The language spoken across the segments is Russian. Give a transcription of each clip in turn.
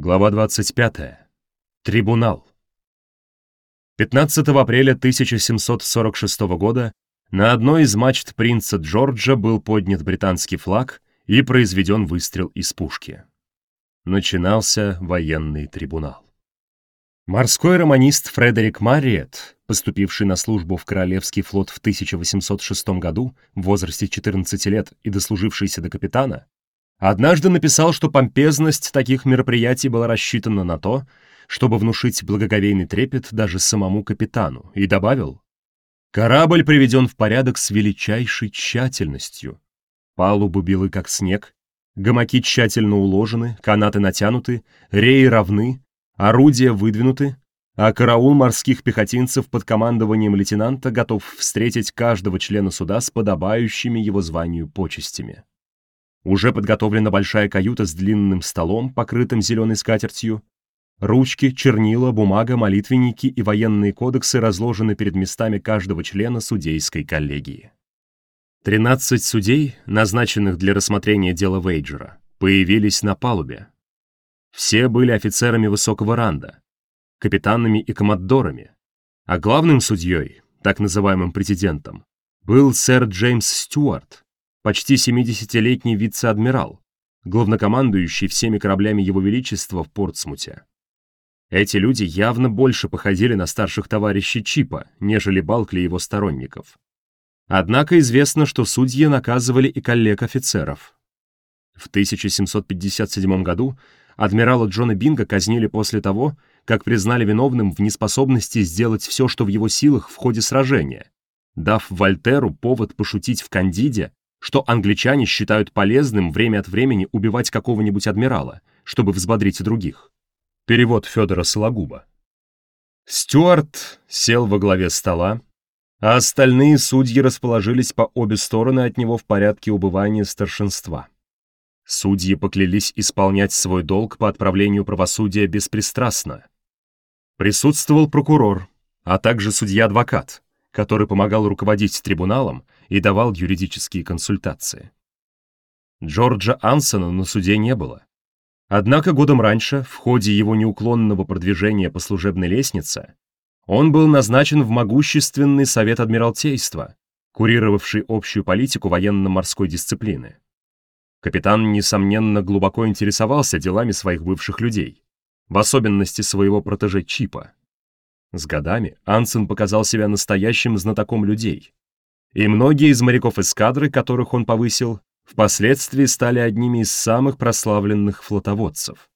Глава 25. Трибунал. 15 апреля 1746 года на одной из мачт принца Джорджа был поднят британский флаг и произведен выстрел из пушки. Начинался военный трибунал. Морской романист Фредерик Марриет, поступивший на службу в Королевский флот в 1806 году в возрасте 14 лет и дослужившийся до капитана, Однажды написал, что помпезность таких мероприятий была рассчитана на то, чтобы внушить благоговейный трепет даже самому капитану, и добавил, «Корабль приведен в порядок с величайшей тщательностью. Палубы белы, как снег, гамаки тщательно уложены, канаты натянуты, реи равны, орудия выдвинуты, а караул морских пехотинцев под командованием лейтенанта готов встретить каждого члена суда с подобающими его званию почестями. Уже подготовлена большая каюта с длинным столом, покрытым зеленой скатертью. Ручки, чернила, бумага, молитвенники и военные кодексы разложены перед местами каждого члена судейской коллегии. Тринадцать судей, назначенных для рассмотрения дела Вейджера, появились на палубе. Все были офицерами высокого ранда, капитанами и коммодорами, а главным судьей, так называемым президентом, был сэр Джеймс Стюарт, почти 70-летний вице-адмирал, главнокомандующий всеми кораблями Его Величества в Портсмуте. Эти люди явно больше походили на старших товарищей Чипа, нежели Балкли его сторонников. Однако известно, что судьи наказывали и коллег-офицеров. В 1757 году адмирала Джона Бинга казнили после того, как признали виновным в неспособности сделать все, что в его силах в ходе сражения, дав Вольтеру повод пошутить в Кандиде что англичане считают полезным время от времени убивать какого-нибудь адмирала, чтобы взбодрить других. Перевод Федора Сологуба. Стюарт сел во главе стола, а остальные судьи расположились по обе стороны от него в порядке убывания старшинства. Судьи поклялись исполнять свой долг по отправлению правосудия беспристрастно. Присутствовал прокурор, а также судья-адвокат, который помогал руководить трибуналом и давал юридические консультации. Джорджа Ансона на суде не было. Однако годом раньше, в ходе его неуклонного продвижения по служебной лестнице, он был назначен в могущественный совет Адмиралтейства, курировавший общую политику военно-морской дисциплины. Капитан, несомненно, глубоко интересовался делами своих бывших людей, в особенности своего протеже Чипа. С годами Ансен показал себя настоящим знатоком людей, и многие из моряков эскадры, которых он повысил, впоследствии стали одними из самых прославленных флотоводцев.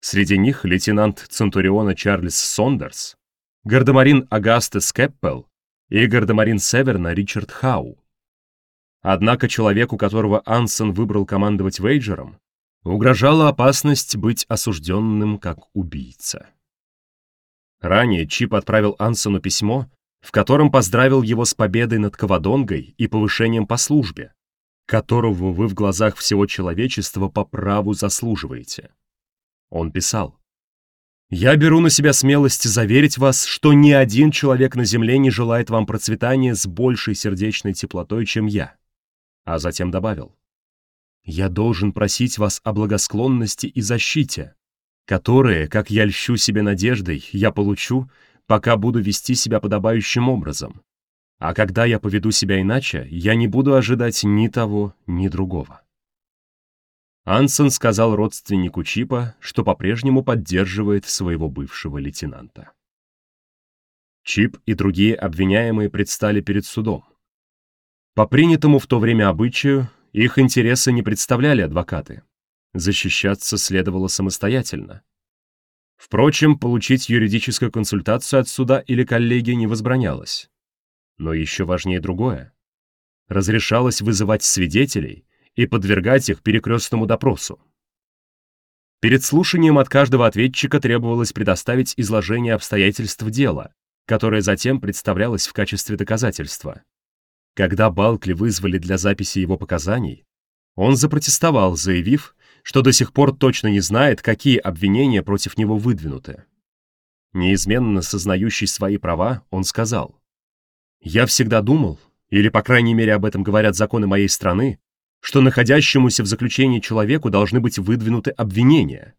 Среди них лейтенант Центуриона Чарльз Сондерс, гардемарин Агаста Скеппел и гардемарин Северна Ричард Хау. Однако человеку, которого Ансон выбрал командовать Вейджером, угрожала опасность быть осужденным как убийца. Ранее Чип отправил Ансону письмо, в котором поздравил его с победой над Кавадонгой и повышением по службе, которого вы в глазах всего человечества по праву заслуживаете. Он писал, «Я беру на себя смелость заверить вас, что ни один человек на земле не желает вам процветания с большей сердечной теплотой, чем я». А затем добавил, «Я должен просить вас о благосклонности и защите, которые, как я льщу себе надеждой, я получу, пока буду вести себя подобающим образом. А когда я поведу себя иначе, я не буду ожидать ни того, ни другого. Ансон сказал родственнику Чипа, что по-прежнему поддерживает своего бывшего лейтенанта. Чип и другие обвиняемые предстали перед судом. По принятому в то время обычаю, их интересы не представляли адвокаты. Защищаться следовало самостоятельно, Впрочем, получить юридическую консультацию от суда или коллеги не возбранялось. Но еще важнее другое. Разрешалось вызывать свидетелей и подвергать их перекрестному допросу. Перед слушанием от каждого ответчика требовалось предоставить изложение обстоятельств дела, которое затем представлялось в качестве доказательства. Когда Балкли вызвали для записи его показаний, он запротестовал, заявив, что до сих пор точно не знает, какие обвинения против него выдвинуты. Неизменно сознающий свои права, он сказал, «Я всегда думал, или, по крайней мере, об этом говорят законы моей страны, что находящемуся в заключении человеку должны быть выдвинуты обвинения.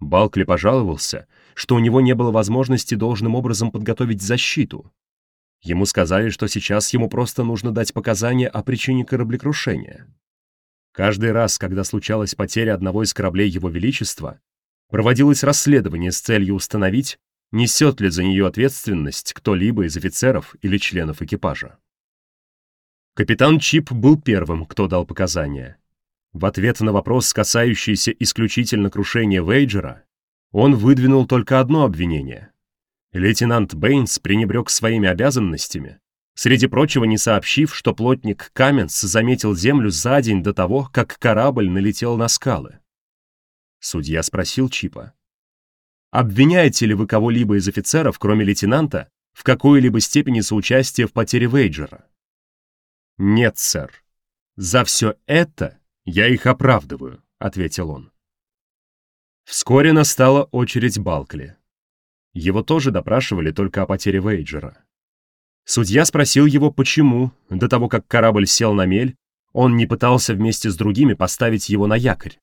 Балкли пожаловался, что у него не было возможности должным образом подготовить защиту. Ему сказали, что сейчас ему просто нужно дать показания о причине кораблекрушения. Каждый раз, когда случалась потеря одного из кораблей Его Величества, проводилось расследование с целью установить, несет ли за нее ответственность кто-либо из офицеров или членов экипажа. Капитан Чип был первым, кто дал показания. В ответ на вопрос, касающийся исключительно крушения Вейджера, он выдвинул только одно обвинение. Лейтенант Бэйнс пренебрег своими обязанностями, среди прочего не сообщив, что плотник Каменс заметил землю за день до того, как корабль налетел на скалы. Судья спросил Чипа. «Обвиняете ли вы кого-либо из офицеров, кроме лейтенанта, в какой-либо степени соучастия в потере Вейджера?» «Нет, сэр. За все это я их оправдываю», — ответил он. Вскоре настала очередь Балкли. Его тоже допрашивали только о потере Вейджера. Судья спросил его, почему, до того, как корабль сел на мель, он не пытался вместе с другими поставить его на якорь.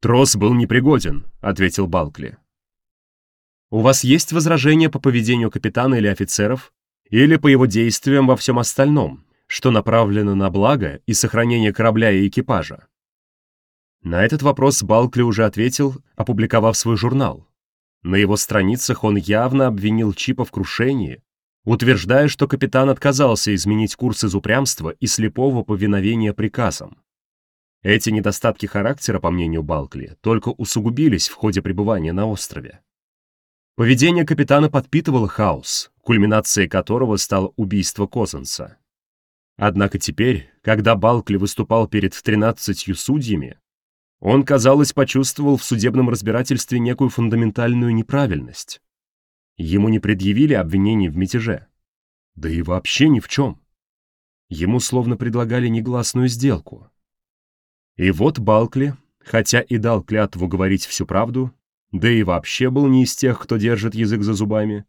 «Трос был непригоден», — ответил Балкли. «У вас есть возражения по поведению капитана или офицеров, или по его действиям во всем остальном, что направлено на благо и сохранение корабля и экипажа?» На этот вопрос Балкли уже ответил, опубликовав свой журнал. На его страницах он явно обвинил Чипа в крушении, утверждая, что капитан отказался изменить курс из упрямства и слепого повиновения приказам. Эти недостатки характера, по мнению Балкли, только усугубились в ходе пребывания на острове. Поведение капитана подпитывало хаос, кульминацией которого стало убийство Козанса. Однако теперь, когда Балкли выступал перед тринадцатью судьями, он, казалось, почувствовал в судебном разбирательстве некую фундаментальную неправильность. Ему не предъявили обвинений в мятеже. Да и вообще ни в чем. Ему словно предлагали негласную сделку. И вот Балкли, хотя и дал клятву говорить всю правду, да и вообще был не из тех, кто держит язык за зубами,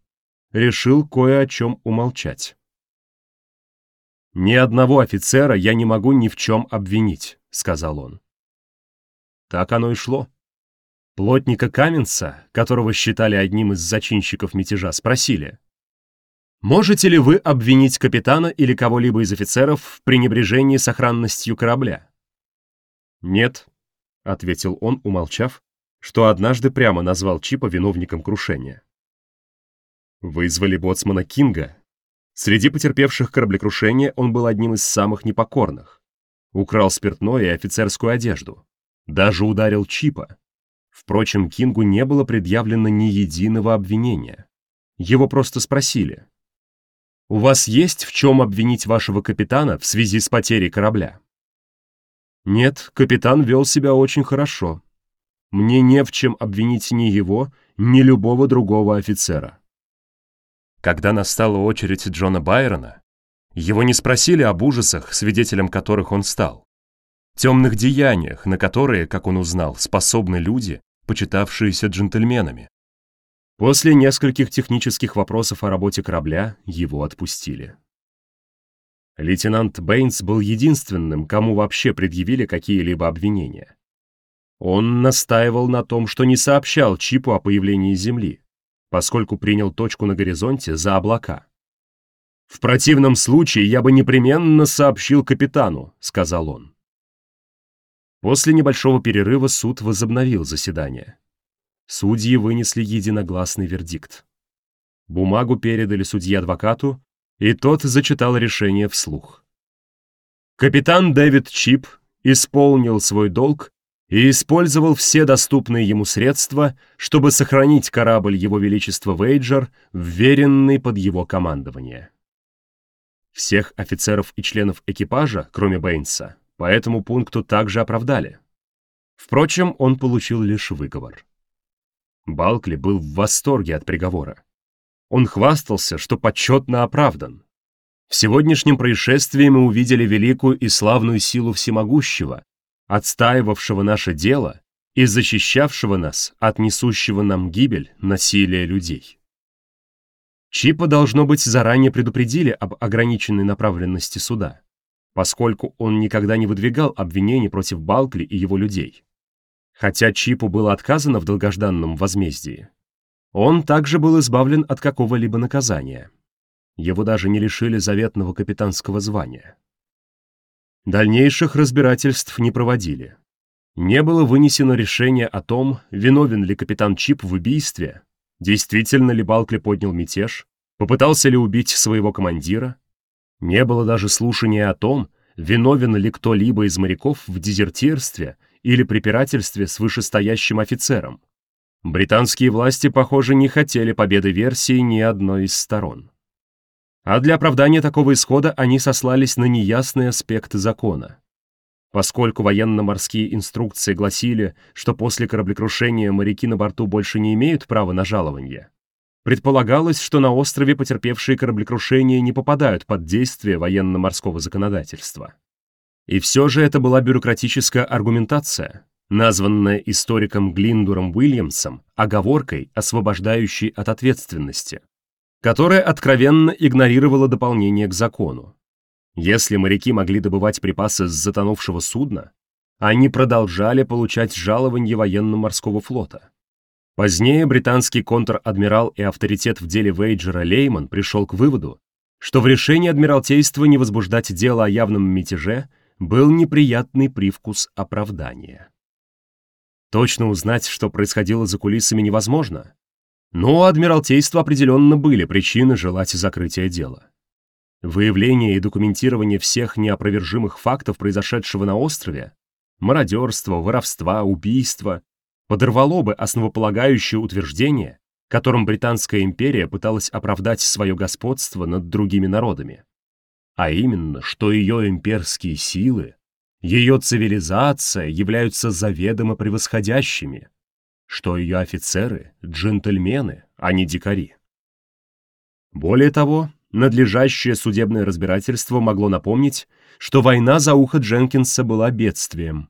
решил кое о чем умолчать. «Ни одного офицера я не могу ни в чем обвинить», — сказал он. Так оно и шло. Плотника Каменца, которого считали одним из зачинщиков мятежа, спросили, «Можете ли вы обвинить капитана или кого-либо из офицеров в пренебрежении сохранностью корабля?» «Нет», — ответил он, умолчав, что однажды прямо назвал Чипа виновником крушения. Вызвали боцмана Кинга. Среди потерпевших кораблекрушение он был одним из самых непокорных. Украл спиртное и офицерскую одежду. Даже ударил Чипа. Впрочем, Кингу не было предъявлено ни единого обвинения. Его просто спросили. «У вас есть в чем обвинить вашего капитана в связи с потерей корабля?» Нет, капитан вел себя очень хорошо. Мне не в чем обвинить ни его, ни любого другого офицера. Когда настала очередь Джона Байрона, его не спросили об ужасах, свидетелем которых он стал. Темных деяниях, на которые, как он узнал, способны люди, почитавшиеся джентльменами. После нескольких технических вопросов о работе корабля его отпустили. Лейтенант Бэйнс был единственным, кому вообще предъявили какие-либо обвинения. Он настаивал на том, что не сообщал Чипу о появлении Земли, поскольку принял точку на горизонте за облака. «В противном случае я бы непременно сообщил капитану», — сказал он. После небольшого перерыва суд возобновил заседание. Судьи вынесли единогласный вердикт. Бумагу передали судье-адвокату, и тот зачитал решение вслух. Капитан Дэвид Чип исполнил свой долг и использовал все доступные ему средства, чтобы сохранить корабль Его Величества Вейджер, вверенный под его командование. Всех офицеров и членов экипажа, кроме Бэйнса, по этому пункту также оправдали. Впрочем, он получил лишь выговор. Балкли был в восторге от приговора. Он хвастался, что почетно оправдан. В сегодняшнем происшествии мы увидели великую и славную силу всемогущего, отстаивавшего наше дело и защищавшего нас от несущего нам гибель насилия людей. Чипа, должно быть, заранее предупредили об ограниченной направленности суда, поскольку он никогда не выдвигал обвинений против Балкли и его людей. Хотя Чипу было отказано в долгожданном возмездии, он также был избавлен от какого-либо наказания. Его даже не лишили заветного капитанского звания. Дальнейших разбирательств не проводили. Не было вынесено решение о том, виновен ли капитан Чип в убийстве, действительно ли Балкли поднял мятеж, попытался ли убить своего командира. Не было даже слушания о том, виновен ли кто-либо из моряков в дезертирстве или препирательстве с вышестоящим офицером. Британские власти, похоже, не хотели победы версии ни одной из сторон. А для оправдания такого исхода они сослались на неясный аспект закона. Поскольку военно-морские инструкции гласили, что после кораблекрушения моряки на борту больше не имеют права на жалование, предполагалось, что на острове потерпевшие кораблекрушение не попадают под действие военно-морского законодательства. И все же это была бюрократическая аргументация, названная историком Глиндуром Уильямсом оговоркой, освобождающей от ответственности, которая откровенно игнорировала дополнение к закону. Если моряки могли добывать припасы с затонувшего судна, они продолжали получать жалование военно-морского флота. Позднее британский контр-адмирал и авторитет в деле Вейджера Лейман пришел к выводу, что в решении Адмиралтейства не возбуждать дело о явном мятеже – был неприятный привкус оправдания. Точно узнать, что происходило за кулисами, невозможно. Но у Адмиралтейства определенно были причины желать закрытия дела. Выявление и документирование всех неопровержимых фактов, произошедшего на острове, мародерства, воровства, убийства, подорвало бы основополагающее утверждение, которым Британская империя пыталась оправдать свое господство над другими народами а именно, что ее имперские силы, ее цивилизация являются заведомо превосходящими, что ее офицеры — джентльмены, а не дикари. Более того, надлежащее судебное разбирательство могло напомнить, что война за ухо Дженкинса была бедствием,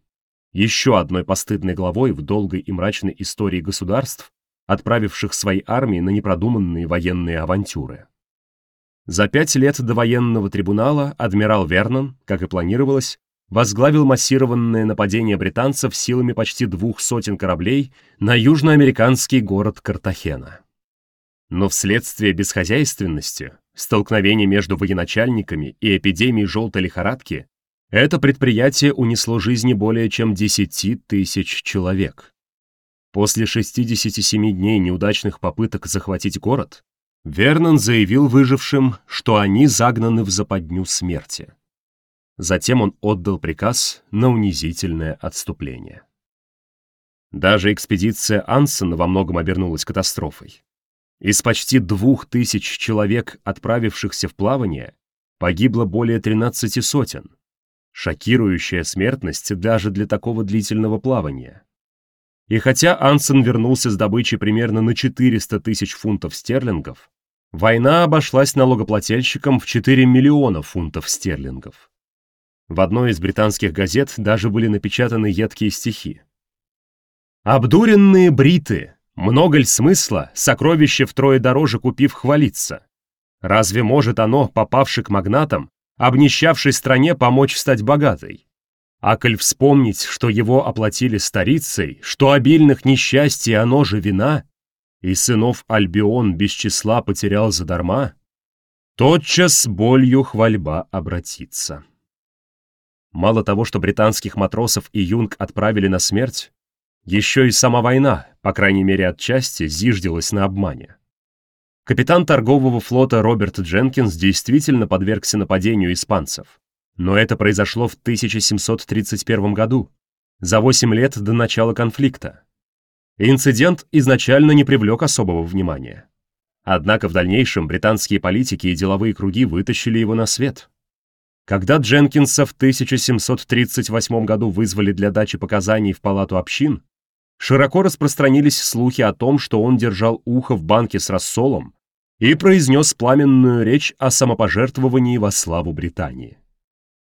еще одной постыдной главой в долгой и мрачной истории государств, отправивших свои армии на непродуманные военные авантюры. За пять лет до военного трибунала адмирал Вернон, как и планировалось, возглавил массированное нападение британцев силами почти двух сотен кораблей на южноамериканский город Картахена. Но вследствие бесхозяйственности, столкновений между военачальниками и эпидемии желтой лихорадки это предприятие унесло жизни более чем 10 тысяч человек. После 67 дней неудачных попыток захватить город, Вернон заявил выжившим, что они загнаны в западню смерти. Затем он отдал приказ на унизительное отступление. Даже экспедиция Ансена во многом обернулась катастрофой. Из почти двух тысяч человек, отправившихся в плавание, погибло более 13 сотен. Шокирующая смертность даже для такого длительного плавания. И хотя Ансен вернулся с добычей примерно на 400 тысяч фунтов стерлингов, Война обошлась налогоплательщикам в 4 миллиона фунтов стерлингов. В одной из британских газет даже были напечатаны едкие стихи. «Обдуренные бриты, много ль смысла, сокровище втрое дороже купив хвалиться? Разве может оно, попавши к магнатам, обнищавшей стране помочь стать богатой? А коль вспомнить, что его оплатили старицей, что обильных несчастий оно же вина, и сынов Альбион без числа потерял задарма, тотчас болью хвальба обратится. Мало того, что британских матросов и юнг отправили на смерть, еще и сама война, по крайней мере отчасти, зиждилась на обмане. Капитан торгового флота Роберт Дженкинс действительно подвергся нападению испанцев, но это произошло в 1731 году, за 8 лет до начала конфликта. Инцидент изначально не привлек особого внимания. Однако в дальнейшем британские политики и деловые круги вытащили его на свет. Когда Дженкинса в 1738 году вызвали для дачи показаний в палату общин, широко распространились слухи о том, что он держал ухо в банке с рассолом и произнес пламенную речь о самопожертвовании во славу Британии.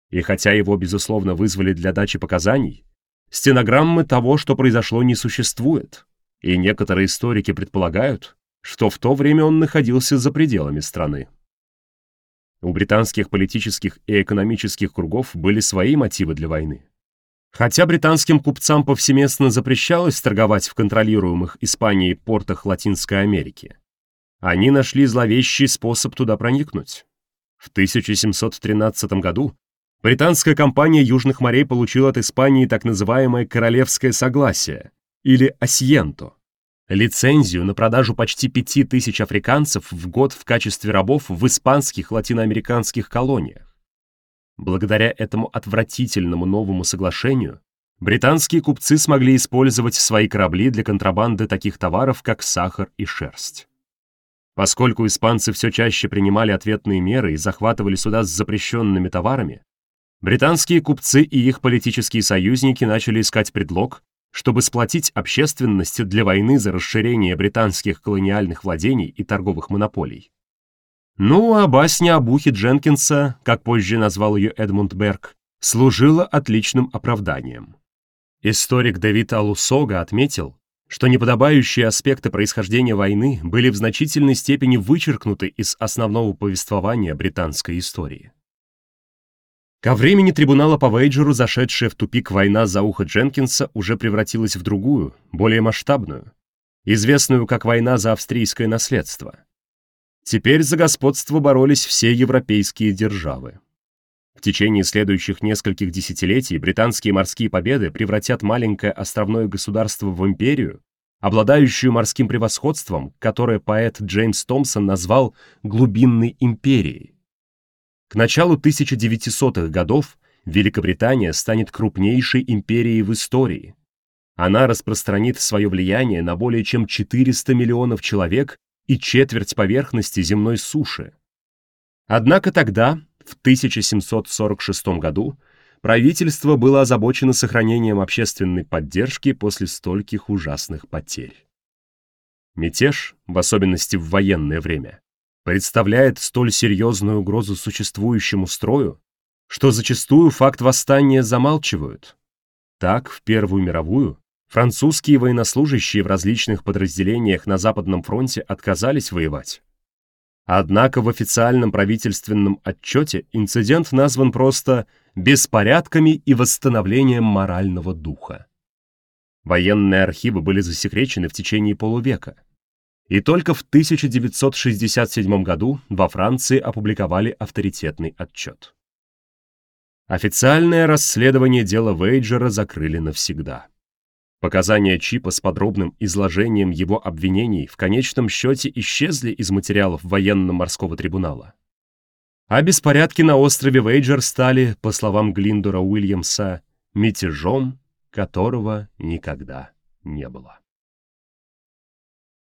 И хотя его, безусловно, вызвали для дачи показаний, Стенограммы того, что произошло, не существует, и некоторые историки предполагают, что в то время он находился за пределами страны. У британских политических и экономических кругов были свои мотивы для войны. Хотя британским купцам повсеместно запрещалось торговать в контролируемых Испанией портах Латинской Америки, они нашли зловещий способ туда проникнуть. В 1713 году британская компания Южных морей получила от Испании так называемое «королевское согласие» или «асьенто» — лицензию на продажу почти пяти тысяч африканцев в год в качестве рабов в испанских латиноамериканских колониях. Благодаря этому отвратительному новому соглашению британские купцы смогли использовать свои корабли для контрабанды таких товаров, как сахар и шерсть. Поскольку испанцы все чаще принимали ответные меры и захватывали суда с запрещенными товарами, британские купцы и их политические союзники начали искать предлог, чтобы сплотить общественность для войны за расширение британских колониальных владений и торговых монополий. Ну, а басня об ухе Дженкинса, как позже назвал ее Эдмунд Берг, служила отличным оправданием. Историк Давид Алусога отметил, что неподобающие аспекты происхождения войны были в значительной степени вычеркнуты из основного повествования британской истории. Ко времени трибунала по Вейджеру зашедшая в тупик война за ухо Дженкинса уже превратилась в другую, более масштабную, известную как война за австрийское наследство. Теперь за господство боролись все европейские державы. Течение следующих нескольких десятилетий британские морские победы превратят маленькое островное государство в империю, обладающую морским превосходством, которое поэт Джеймс Томпсон назвал «глубинной империей». К началу 1900-х годов Великобритания станет крупнейшей империей в истории. Она распространит свое влияние на более чем 400 миллионов человек и четверть поверхности земной суши. Однако тогда, в 1746 году, правительство было озабочено сохранением общественной поддержки после стольких ужасных потерь. Мятеж, в особенности в военное время, представляет столь серьезную угрозу существующему строю, что зачастую факт восстания замалчивают. Так, в Первую мировую Французские военнослужащие в различных подразделениях на Западном фронте отказались воевать. Однако в официальном правительственном отчете инцидент назван просто «беспорядками и восстановлением морального духа». Военные архивы были засекречены в течение полувека. И только в 1967 году во Франции опубликовали авторитетный отчет. Официальное расследование дела Вейджера закрыли навсегда. Показания Чипа с подробным изложением его обвинений в конечном счете исчезли из материалов военно-морского трибунала. А беспорядки на острове Вейджер стали, по словам Глиндора Уильямса, мятежом, которого никогда не было.